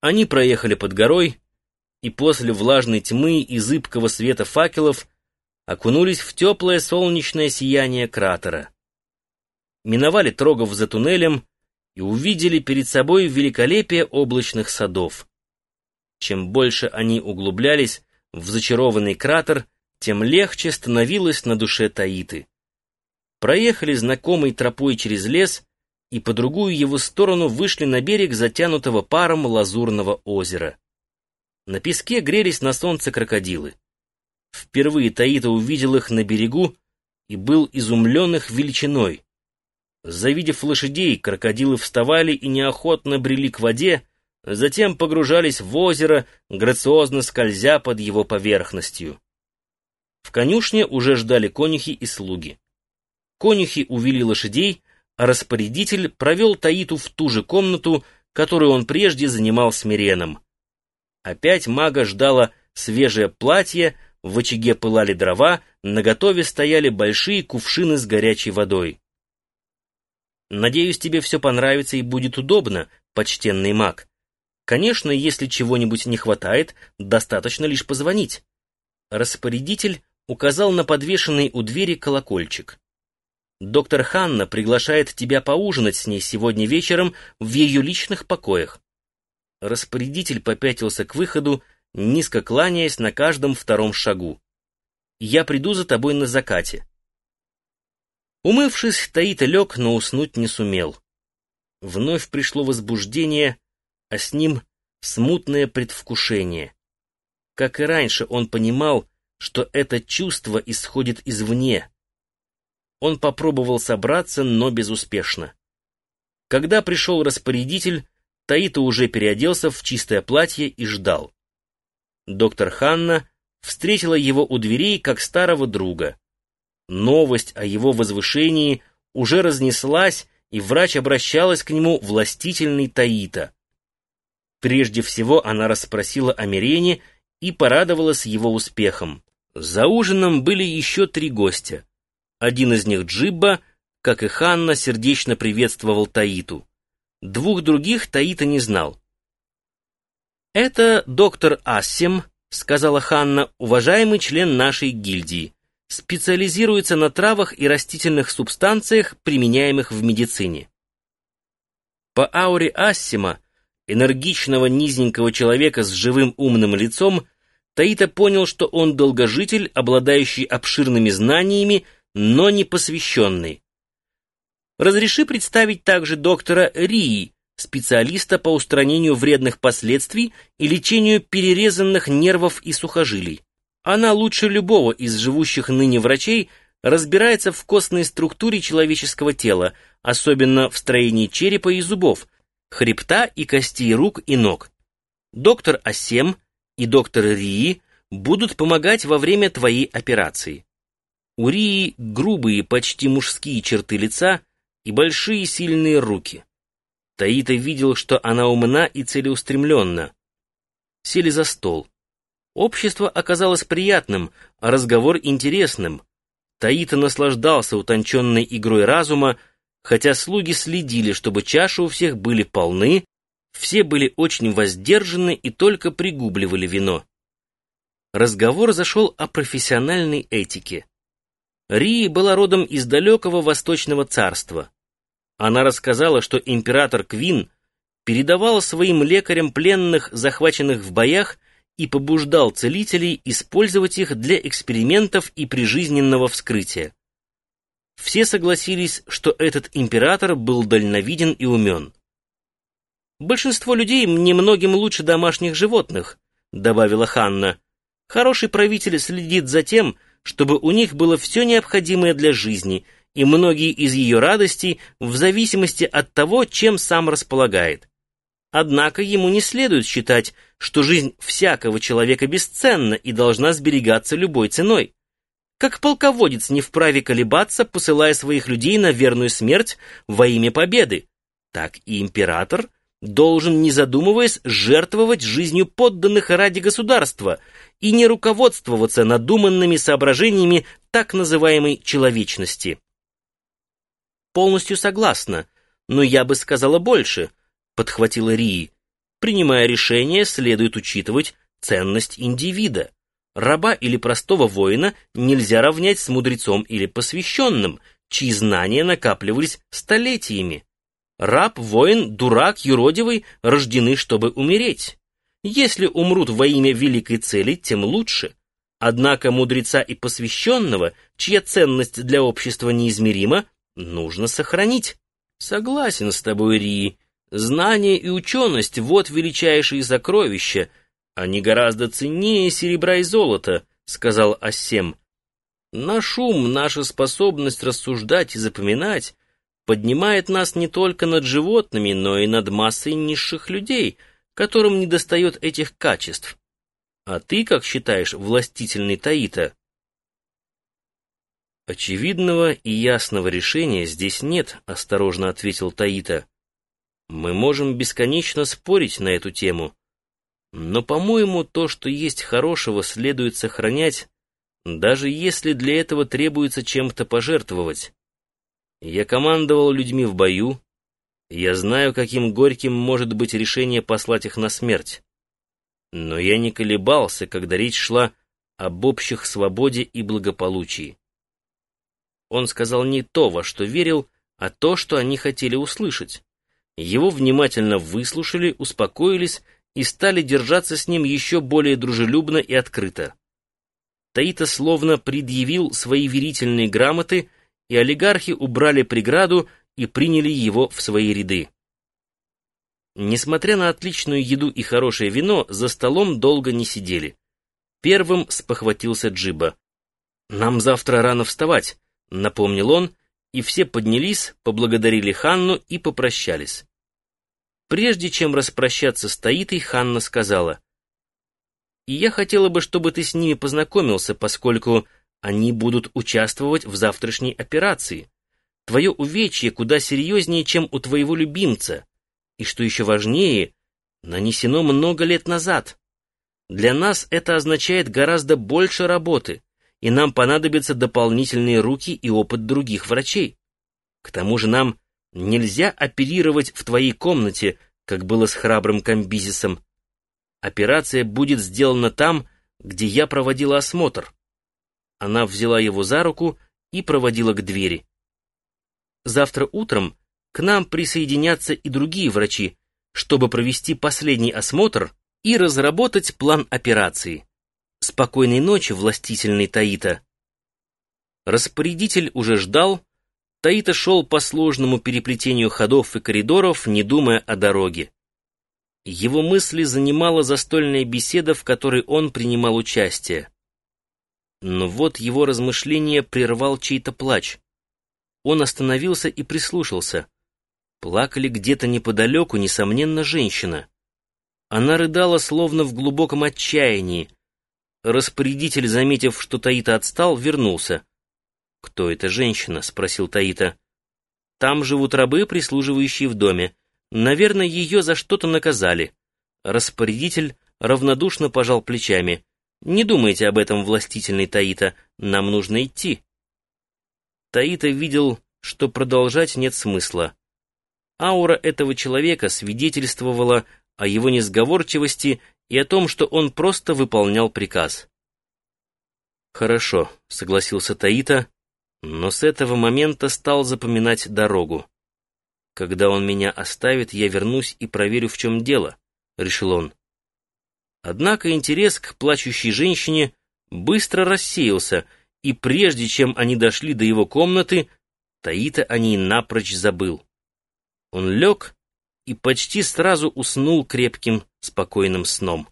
Они проехали под горой, и после влажной тьмы и зыбкого света факелов окунулись в теплое солнечное сияние кратера. Миновали Трогов за туннелем и увидели перед собой великолепие облачных садов. Чем больше они углублялись в зачарованный кратер, тем легче становилось на душе Таиты. Проехали знакомой тропой через лес и по другую его сторону вышли на берег затянутого паром лазурного озера. На песке грелись на солнце крокодилы. Впервые Таита увидел их на берегу и был изумлен их величиной. Завидев лошадей, крокодилы вставали и неохотно брели к воде, затем погружались в озеро, грациозно скользя под его поверхностью. В конюшне уже ждали конюхи и слуги. Конюхи увели лошадей, распорядитель провел Таиту в ту же комнату, которую он прежде занимал с Миреном. Опять мага ждало свежее платье, в очаге пылали дрова, наготове стояли большие кувшины с горячей водой. «Надеюсь, тебе все понравится и будет удобно, почтенный маг. Конечно, если чего-нибудь не хватает, достаточно лишь позвонить». Распорядитель указал на подвешенный у двери колокольчик. Доктор Ханна приглашает тебя поужинать с ней сегодня вечером в ее личных покоях. Распорядитель попятился к выходу, низко кланяясь на каждом втором шагу. Я приду за тобой на закате. Умывшись, Таита лег, но уснуть не сумел. Вновь пришло возбуждение, а с ним смутное предвкушение. Как и раньше, он понимал, что это чувство исходит извне, он попробовал собраться, но безуспешно. Когда пришел распорядитель, Таита уже переоделся в чистое платье и ждал. Доктор Ханна встретила его у дверей как старого друга. Новость о его возвышении уже разнеслась, и врач обращалась к нему властительный Таита. Прежде всего она расспросила о Мирене и порадовалась его успехом. За ужином были еще три гостя. Один из них Джибба, как и Ханна, сердечно приветствовал Таиту. Двух других Таита не знал. «Это доктор Ассем», — сказала Ханна, уважаемый член нашей гильдии. Специализируется на травах и растительных субстанциях, применяемых в медицине. По ауре Ассима, энергичного низенького человека с живым умным лицом, Таита понял, что он долгожитель, обладающий обширными знаниями, но не посвященный. Разреши представить также доктора Рии, специалиста по устранению вредных последствий и лечению перерезанных нервов и сухожилий. Она лучше любого из живущих ныне врачей разбирается в костной структуре человеческого тела, особенно в строении черепа и зубов, хребта и костей рук и ног. Доктор Асем и доктор Рии будут помогать во время твоей операции. У Рии грубые, почти мужские черты лица и большие сильные руки. Таита видел, что она умна и целеустремленна. Сели за стол. Общество оказалось приятным, а разговор интересным. Таита наслаждался утонченной игрой разума, хотя слуги следили, чтобы чаши у всех были полны, все были очень воздержаны и только пригубливали вино. Разговор зашел о профессиональной этике. Рии была родом из далекого восточного царства. Она рассказала, что император Квин передавал своим лекарям пленных, захваченных в боях, и побуждал целителей использовать их для экспериментов и прижизненного вскрытия. Все согласились, что этот император был дальновиден и умен. «Большинство людей немногим лучше домашних животных», — добавила Ханна. «Хороший правитель следит за тем, чтобы у них было все необходимое для жизни, и многие из ее радостей в зависимости от того, чем сам располагает. Однако ему не следует считать, что жизнь всякого человека бесценна и должна сберегаться любой ценой. Как полководец не вправе колебаться, посылая своих людей на верную смерть во имя победы, так и император должен, не задумываясь, жертвовать жизнью подданных ради государства и не руководствоваться надуманными соображениями так называемой человечности. Полностью согласна, но я бы сказала больше, подхватила Рии. Принимая решение, следует учитывать ценность индивида. Раба или простого воина нельзя равнять с мудрецом или посвященным, чьи знания накапливались столетиями. Раб, воин, дурак, юродивый рождены, чтобы умереть. Если умрут во имя великой цели, тем лучше. Однако мудреца и посвященного, чья ценность для общества неизмерима, нужно сохранить. Согласен с тобой, Ри. Знание и ученость — вот величайшие сокровища. Они гораздо ценнее серебра и золота, — сказал Ассем. Наш ум, наша способность рассуждать и запоминать поднимает нас не только над животными, но и над массой низших людей, которым недостает этих качеств. А ты, как считаешь, властительный Таита? Очевидного и ясного решения здесь нет, осторожно ответил Таита. Мы можем бесконечно спорить на эту тему. Но, по-моему, то, что есть хорошего, следует сохранять, даже если для этого требуется чем-то пожертвовать. Я командовал людьми в бою, я знаю, каким горьким может быть решение послать их на смерть. Но я не колебался, когда речь шла об общих свободе и благополучии. Он сказал не то, во что верил, а то, что они хотели услышать. Его внимательно выслушали, успокоились и стали держаться с ним еще более дружелюбно и открыто. Таита словно предъявил свои верительные грамоты и олигархи убрали преграду и приняли его в свои ряды. Несмотря на отличную еду и хорошее вино, за столом долго не сидели. Первым спохватился Джиба. «Нам завтра рано вставать», — напомнил он, и все поднялись, поблагодарили Ханну и попрощались. Прежде чем распрощаться с Таитой, Ханна сказала, «И я хотела бы, чтобы ты с ними познакомился, поскольку они будут участвовать в завтрашней операции. Твое увечье куда серьезнее, чем у твоего любимца. И что еще важнее, нанесено много лет назад. Для нас это означает гораздо больше работы, и нам понадобятся дополнительные руки и опыт других врачей. К тому же нам нельзя оперировать в твоей комнате, как было с храбрым комбизисом. Операция будет сделана там, где я проводила осмотр. Она взяла его за руку и проводила к двери. Завтра утром к нам присоединятся и другие врачи, чтобы провести последний осмотр и разработать план операции. Спокойной ночи, властительный Таита. Распорядитель уже ждал. Таита шел по сложному переплетению ходов и коридоров, не думая о дороге. Его мысли занимала застольная беседа, в которой он принимал участие. Но вот его размышление прервал чей-то плач. Он остановился и прислушался. Плакали где-то неподалеку, несомненно, женщина. Она рыдала, словно в глубоком отчаянии. Распорядитель, заметив, что Таита отстал, вернулся. «Кто эта женщина?» — спросил Таита. «Там живут рабы, прислуживающие в доме. Наверное, ее за что-то наказали». Распорядитель равнодушно пожал плечами. Не думайте об этом, властительный Таита, нам нужно идти. Таита видел, что продолжать нет смысла. Аура этого человека свидетельствовала о его несговорчивости и о том, что он просто выполнял приказ. «Хорошо», — согласился Таита, но с этого момента стал запоминать дорогу. «Когда он меня оставит, я вернусь и проверю, в чем дело», — решил он. Однако интерес к плачущей женщине быстро рассеялся, и прежде чем они дошли до его комнаты, Таита о ней напрочь забыл. Он лег и почти сразу уснул крепким, спокойным сном.